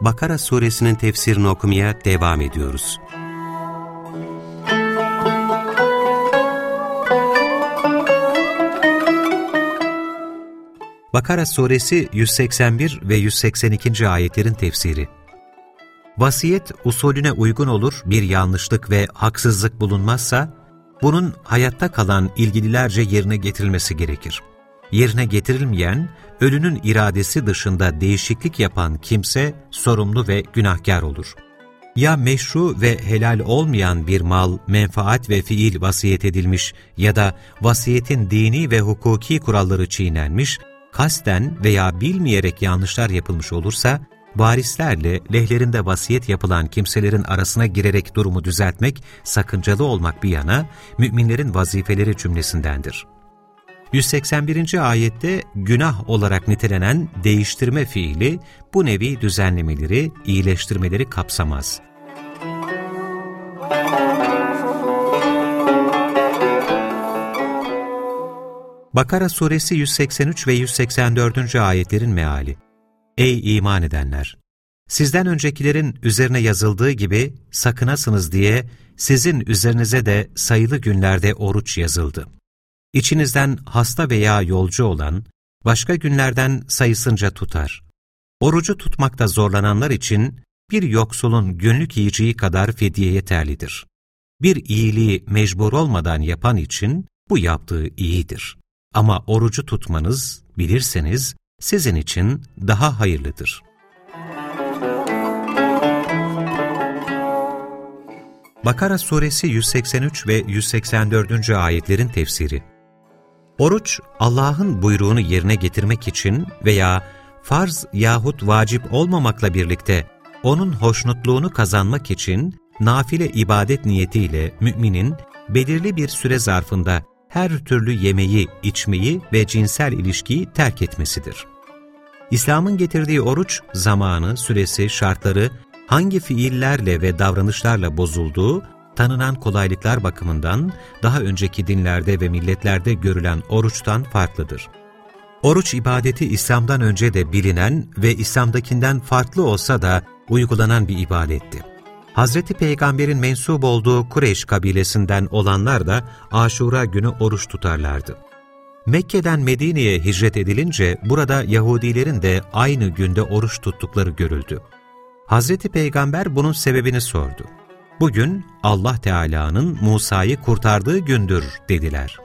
Bakara suresinin tefsirini okumaya devam ediyoruz. Bakara suresi 181 ve 182. ayetlerin tefsiri Vasiyet usulüne uygun olur bir yanlışlık ve haksızlık bulunmazsa, bunun hayatta kalan ilgililerce yerine getirilmesi gerekir yerine getirilmeyen, ölünün iradesi dışında değişiklik yapan kimse sorumlu ve günahkar olur. Ya meşru ve helal olmayan bir mal, menfaat ve fiil vasiyet edilmiş ya da vasiyetin dini ve hukuki kuralları çiğnenmiş, kasten veya bilmeyerek yanlışlar yapılmış olursa, varislerle lehlerinde vasiyet yapılan kimselerin arasına girerek durumu düzeltmek, sakıncalı olmak bir yana, müminlerin vazifeleri cümlesindendir. 181. ayette günah olarak nitelenen değiştirme fiili bu nevi düzenlemeleri, iyileştirmeleri kapsamaz. Bakara suresi 183 ve 184. ayetlerin meali Ey iman edenler! Sizden öncekilerin üzerine yazıldığı gibi sakınasınız diye sizin üzerinize de sayılı günlerde oruç yazıldı. İçinizden hasta veya yolcu olan, başka günlerden sayısınca tutar. Orucu tutmakta zorlananlar için bir yoksulun günlük yiyeceği kadar fidye yeterlidir. Bir iyiliği mecbur olmadan yapan için bu yaptığı iyidir. Ama orucu tutmanız, bilirseniz, sizin için daha hayırlıdır. Bakara suresi 183 ve 184. ayetlerin tefsiri Oruç, Allah'ın buyruğunu yerine getirmek için veya farz yahut vacip olmamakla birlikte O'nun hoşnutluğunu kazanmak için nafile ibadet niyetiyle müminin belirli bir süre zarfında her türlü yemeği, içmeyi ve cinsel ilişkiyi terk etmesidir. İslam'ın getirdiği oruç, zamanı, süresi, şartları, hangi fiillerle ve davranışlarla bozulduğu tanınan kolaylıklar bakımından daha önceki dinlerde ve milletlerde görülen oruçtan farklıdır. Oruç ibadeti İslam'dan önce de bilinen ve İslam'dakinden farklı olsa da uygulanan bir ibadetti. Hz. Peygamber'in mensup olduğu Kureyş kabilesinden olanlar da Aşura günü oruç tutarlardı. Mekke'den Medine'ye hicret edilince burada Yahudilerin de aynı günde oruç tuttukları görüldü. Hz. Peygamber bunun sebebini sordu. Bugün Allah Teala'nın Musa'yı kurtardığı gündür dediler.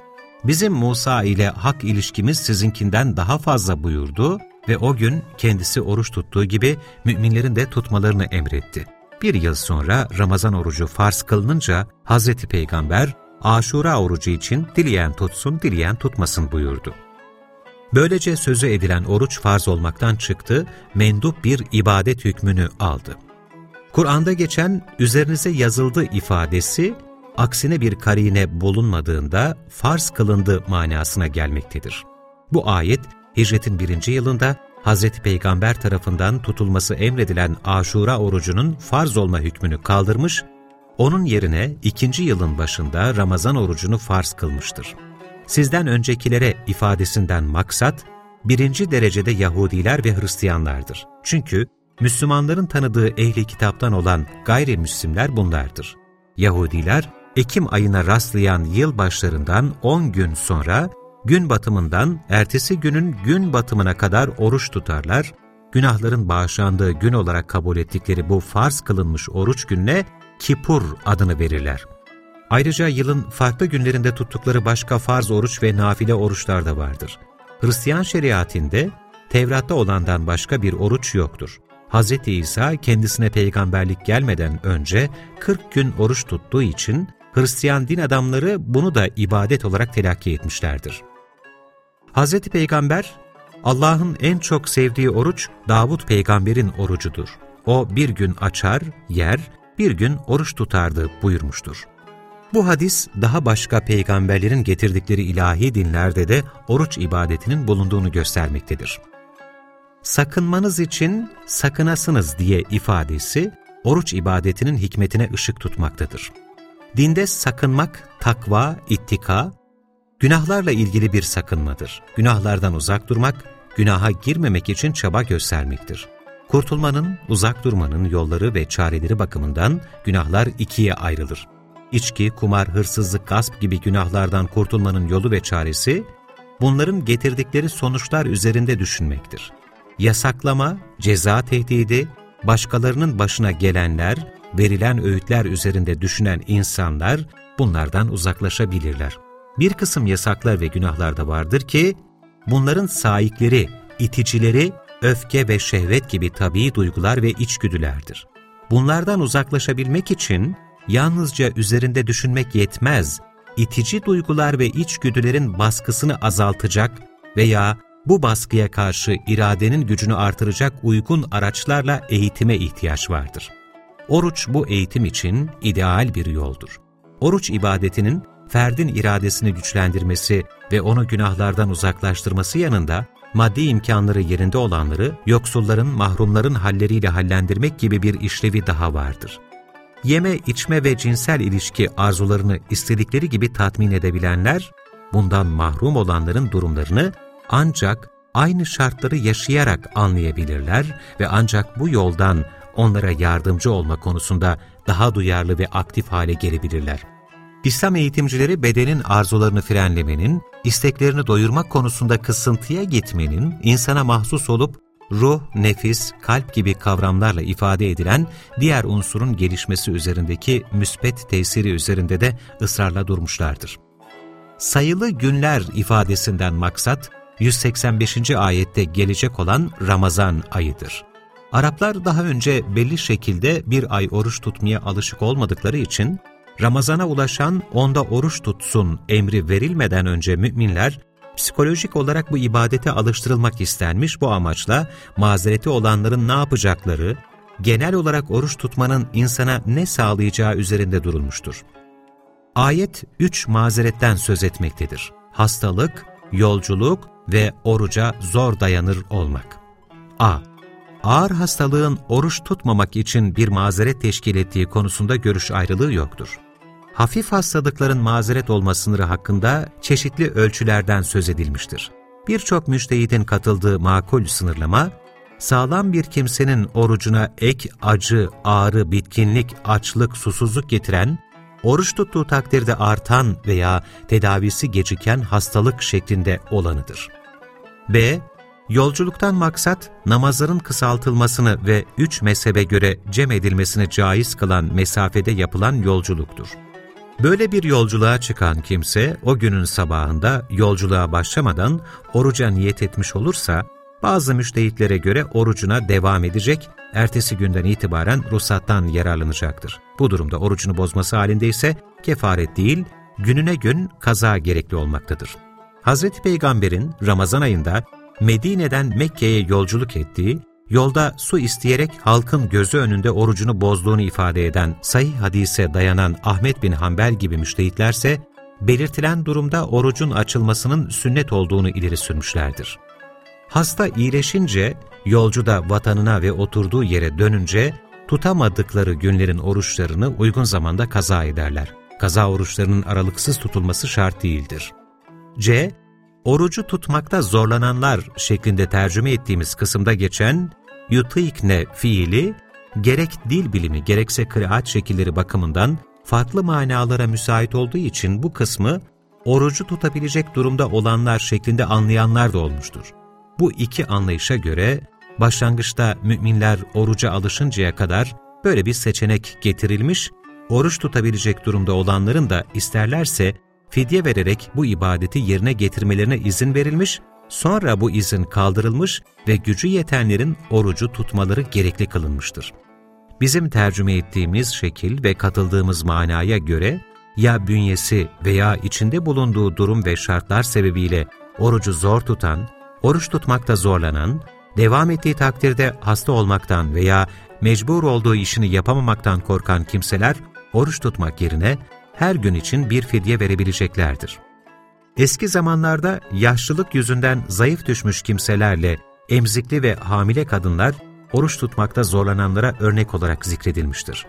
Bizim Musa ile hak ilişkimiz sizinkinden daha fazla buyurdu ve o gün kendisi oruç tuttuğu gibi müminlerin de tutmalarını emretti. Bir yıl sonra Ramazan orucu farz kılınınca Hazreti Peygamber Aşura orucu için dileyen tutsun, dileyen tutmasın buyurdu. Böylece sözü edilen oruç farz olmaktan çıktı, mendup bir ibadet hükmünü aldı. Kur'an'da geçen üzerinize yazıldı ifadesi, aksine bir karine bulunmadığında farz kılındı manasına gelmektedir. Bu ayet, hicretin birinci yılında Hz. Peygamber tarafından tutulması emredilen aşura orucunun farz olma hükmünü kaldırmış, onun yerine ikinci yılın başında Ramazan orucunu farz kılmıştır. Sizden öncekilere ifadesinden maksat, birinci derecede Yahudiler ve Hristiyanlardır. Çünkü Müslümanların tanıdığı ehli kitaptan olan gayrimüslimler bunlardır. Yahudiler, Ekim ayına rastlayan yıl başlarından 10 gün sonra gün batımından ertesi günün gün batımına kadar oruç tutarlar, günahların bağışlandığı gün olarak kabul ettikleri bu farz kılınmış oruç gününe Kipur adını verirler. Ayrıca yılın farklı günlerinde tuttukları başka farz oruç ve nafile oruçlar da vardır. Hristiyan şeriatinde Tevrat'ta olandan başka bir oruç yoktur. Hz. İsa kendisine peygamberlik gelmeden önce 40 gün oruç tuttuğu için Hristiyan din adamları bunu da ibadet olarak telakki etmişlerdir. Hz. Peygamber, Allah'ın en çok sevdiği oruç Davut peygamberin orucudur. O bir gün açar, yer, bir gün oruç tutardı buyurmuştur. Bu hadis daha başka peygamberlerin getirdikleri ilahi dinlerde de oruç ibadetinin bulunduğunu göstermektedir. Sakınmanız için sakınasınız diye ifadesi oruç ibadetinin hikmetine ışık tutmaktadır. Dinde sakınmak, takva, ittika, günahlarla ilgili bir sakınmadır. Günahlardan uzak durmak, günaha girmemek için çaba göstermektir. Kurtulmanın, uzak durmanın yolları ve çareleri bakımından günahlar ikiye ayrılır. İçki, kumar, hırsızlık, gasp gibi günahlardan kurtulmanın yolu ve çaresi, bunların getirdikleri sonuçlar üzerinde düşünmektir. Yasaklama, ceza tehdidi, başkalarının başına gelenler, verilen öğütler üzerinde düşünen insanlar bunlardan uzaklaşabilirler. Bir kısım yasaklar ve günahlar da vardır ki, bunların sahipleri, iticileri, öfke ve şehvet gibi tabii duygular ve içgüdülerdir. Bunlardan uzaklaşabilmek için yalnızca üzerinde düşünmek yetmez, itici duygular ve içgüdülerin baskısını azaltacak veya bu baskıya karşı iradenin gücünü artıracak uygun araçlarla eğitime ihtiyaç vardır. Oruç bu eğitim için ideal bir yoldur. Oruç ibadetinin ferdin iradesini güçlendirmesi ve onu günahlardan uzaklaştırması yanında, maddi imkanları yerinde olanları yoksulların, mahrumların halleriyle hallendirmek gibi bir işlevi daha vardır. Yeme, içme ve cinsel ilişki arzularını istedikleri gibi tatmin edebilenler, bundan mahrum olanların durumlarını ancak aynı şartları yaşayarak anlayabilirler ve ancak bu yoldan onlara yardımcı olma konusunda daha duyarlı ve aktif hale gelebilirler. İslam eğitimcileri bedenin arzularını frenlemenin, isteklerini doyurmak konusunda kısıntıya gitmenin, insana mahsus olup ruh, nefis, kalp gibi kavramlarla ifade edilen diğer unsurun gelişmesi üzerindeki müspet tesiri üzerinde de ısrarla durmuşlardır. Sayılı günler ifadesinden maksat, 185. ayette gelecek olan Ramazan ayıdır. Araplar daha önce belli şekilde bir ay oruç tutmaya alışık olmadıkları için, Ramazana ulaşan onda oruç tutsun emri verilmeden önce müminler, psikolojik olarak bu ibadete alıştırılmak istenmiş bu amaçla mazereti olanların ne yapacakları, genel olarak oruç tutmanın insana ne sağlayacağı üzerinde durulmuştur. Ayet üç mazeretten söz etmektedir. Hastalık, yolculuk ve oruca zor dayanır olmak. A. Ağır hastalığın oruç tutmamak için bir mazeret teşkil ettiği konusunda görüş ayrılığı yoktur hafif hastalıkların mazeret olma sınırı hakkında çeşitli ölçülerden söz edilmiştir. Birçok müştehidin katıldığı makul sınırlama, sağlam bir kimsenin orucuna ek, acı, ağrı, bitkinlik, açlık, susuzluk getiren, oruç tuttuğu takdirde artan veya tedavisi geciken hastalık şeklinde olanıdır. B. Yolculuktan maksat, namazların kısaltılmasını ve üç mezhebe göre cem edilmesini caiz kılan mesafede yapılan yolculuktur. Böyle bir yolculuğa çıkan kimse o günün sabahında yolculuğa başlamadan oruca niyet etmiş olursa bazı müştehitlere göre orucuna devam edecek, ertesi günden itibaren ruhsattan yararlanacaktır. Bu durumda orucunu bozması halinde ise kefaret değil, gününe gün kaza gerekli olmaktadır. Hz. Peygamber'in Ramazan ayında Medine'den Mekke'ye yolculuk ettiği yolda su isteyerek halkın gözü önünde orucunu bozduğunu ifade eden sahih hadise dayanan Ahmet bin Hanbel gibi müştehitlerse, belirtilen durumda orucun açılmasının sünnet olduğunu ileri sürmüşlerdir. Hasta iyileşince, yolcu da vatanına ve oturduğu yere dönünce, tutamadıkları günlerin oruçlarını uygun zamanda kaza ederler. Kaza oruçlarının aralıksız tutulması şart değildir. C orucu tutmakta zorlananlar şeklinde tercüme ettiğimiz kısımda geçen yutikne fiili, gerek dil bilimi gerekse kıraat şekilleri bakımından farklı manalara müsait olduğu için bu kısmı orucu tutabilecek durumda olanlar şeklinde anlayanlar da olmuştur. Bu iki anlayışa göre başlangıçta müminler oruca alışıncaya kadar böyle bir seçenek getirilmiş, oruç tutabilecek durumda olanların da isterlerse fidye vererek bu ibadeti yerine getirmelerine izin verilmiş, sonra bu izin kaldırılmış ve gücü yetenlerin orucu tutmaları gerekli kılınmıştır. Bizim tercüme ettiğimiz şekil ve katıldığımız manaya göre, ya bünyesi veya içinde bulunduğu durum ve şartlar sebebiyle orucu zor tutan, oruç tutmakta zorlanan, devam ettiği takdirde hasta olmaktan veya mecbur olduğu işini yapamamaktan korkan kimseler, oruç tutmak yerine her gün için bir fidye verebileceklerdir. Eski zamanlarda yaşlılık yüzünden zayıf düşmüş kimselerle emzikli ve hamile kadınlar oruç tutmakta zorlananlara örnek olarak zikredilmiştir.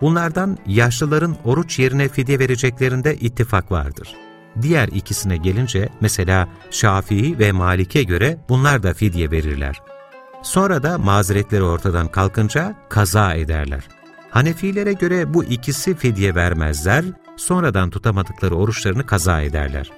Bunlardan yaşlıların oruç yerine fidye vereceklerinde ittifak vardır. Diğer ikisine gelince mesela Şafii ve Malik'e göre bunlar da fidye verirler. Sonra da mazeretleri ortadan kalkınca kaza ederler. Hanefilere göre bu ikisi fidye vermezler, sonradan tutamadıkları oruçlarını kaza ederler.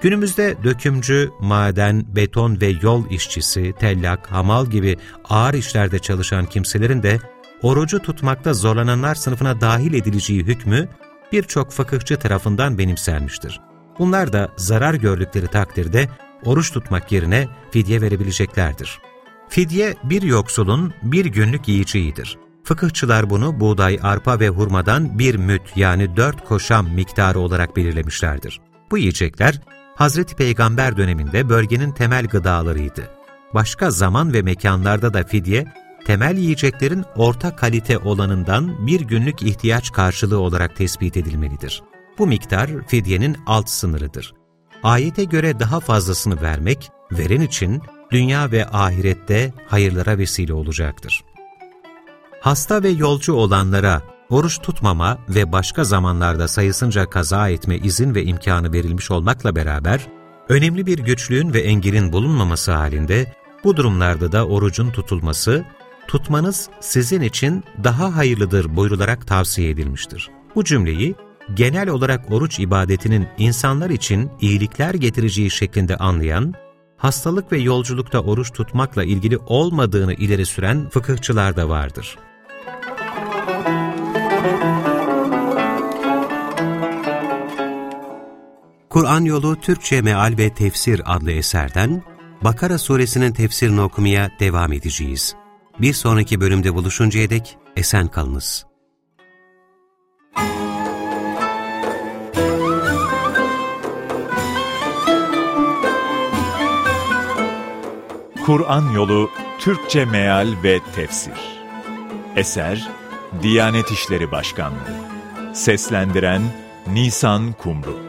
Günümüzde dökümcü, maden, beton ve yol işçisi, tellak, hamal gibi ağır işlerde çalışan kimselerin de orucu tutmakta zorlananlar sınıfına dahil edileceği hükmü birçok fıkıhçı tarafından benimsenmiştir. Bunlar da zarar gördükleri takdirde oruç tutmak yerine fidye verebileceklerdir. Fidye bir yoksulun bir günlük yiyeceğidir. Fıkıhçılar bunu buğday, arpa ve hurmadan bir müt yani dört koşam miktarı olarak belirlemişlerdir. Bu yiyecekler Hazreti Peygamber döneminde bölgenin temel gıdalarıydı. Başka zaman ve mekanlarda da fidye, temel yiyeceklerin orta kalite olanından bir günlük ihtiyaç karşılığı olarak tespit edilmelidir. Bu miktar fidyenin alt sınırıdır. Ayete göre daha fazlasını vermek, veren için dünya ve ahirette hayırlara vesile olacaktır. Hasta ve yolcu olanlara oruç tutmama ve başka zamanlarda sayısınca kaza etme izin ve imkanı verilmiş olmakla beraber, önemli bir güçlüğün ve engelin bulunmaması halinde bu durumlarda da orucun tutulması, tutmanız sizin için daha hayırlıdır buyrularak tavsiye edilmiştir. Bu cümleyi genel olarak oruç ibadetinin insanlar için iyilikler getireceği şeklinde anlayan, hastalık ve yolculukta oruç tutmakla ilgili olmadığını ileri süren fıkıhçılar da vardır. Kur'an Yolu Türkçe Meal ve Tefsir adlı eserden Bakara suresinin tefsirini okumaya devam edeceğiz. Bir sonraki bölümde buluşuncaya dek esen kalınız. Kur'an Yolu Türkçe Meal ve Tefsir. Eser Diyanet İşleri Başkanlığı. Seslendiren Nisan Kumru